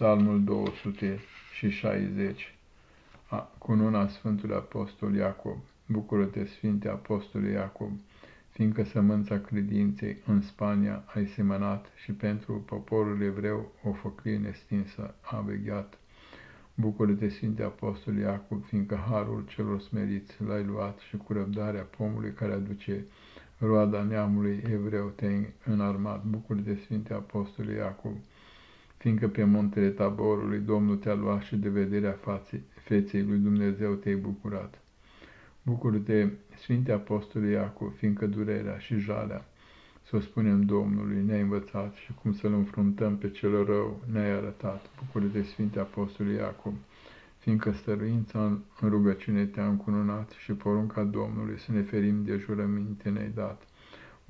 Psalmul 260 Cununa Sfântului Apostol Iacob Bucură-te, Sfinte Apostole Iacob, fiindcă sămânța credinței în Spania ai semănat și pentru poporul evreu o făclie nestinsă a vegheat. Bucură-te, Sfinte Apostol Iacob, fiindcă harul celor smeriți l-ai luat și cu răbdarea pomului care aduce roada neamului evreu te-ai înarmat. Bucură-te, Sfinte Apostol Iacob, fiindcă pe muntele taborului Domnul te-a luat și de vederea faței, feței lui Dumnezeu te-ai bucurat. Bucură-te, Sfinte Apostole Iacov, fiindcă durerea și jalea, să o spunem Domnului, ne-ai învățat și cum să-L înfruntăm pe cel rău ne-ai arătat. Bucură-te, Sfinte Apostole Iacov, fiindcă stăruința în rugăciune te-a încununat și porunca Domnului să ne ferim de jurăminte ne-ai dat.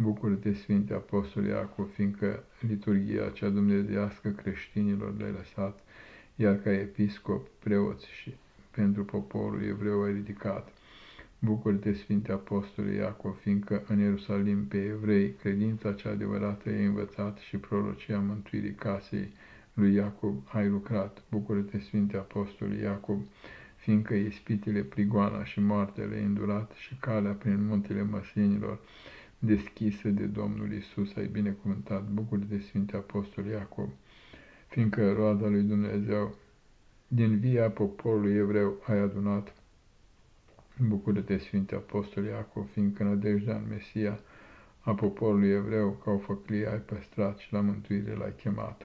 Bucură-te, Sfinte Apostol Iacov, fiindcă liturgia cea dumnezeiască creștinilor le-ai lăsat, iar ca episcop, preoți și pentru poporul evreu ai ridicat. Bucură-te, Sfinte Apostol Iacov, fiindcă în Ierusalim pe evrei credința cea adevărată i-ai învățat și prorocia mântuirii casei lui Iacob ai lucrat. Bucură-te, Sfinte Apostol Iacov, fiindcă ispitele, prigoana și moartea le-ai îndurat și calea prin muntele măslinilor deschisă de Domnul Isus, ai binecuvântat, bucur de Sfinte Apostol Iacob, fiindcă roada lui Dumnezeu din via poporului evreu ai adunat, bucură-te, Sfinte Apostol Iacob, fiindcă nădejdea în Mesia a poporului evreu ca o făclie ai păstrat și la mântuire l-ai chemat.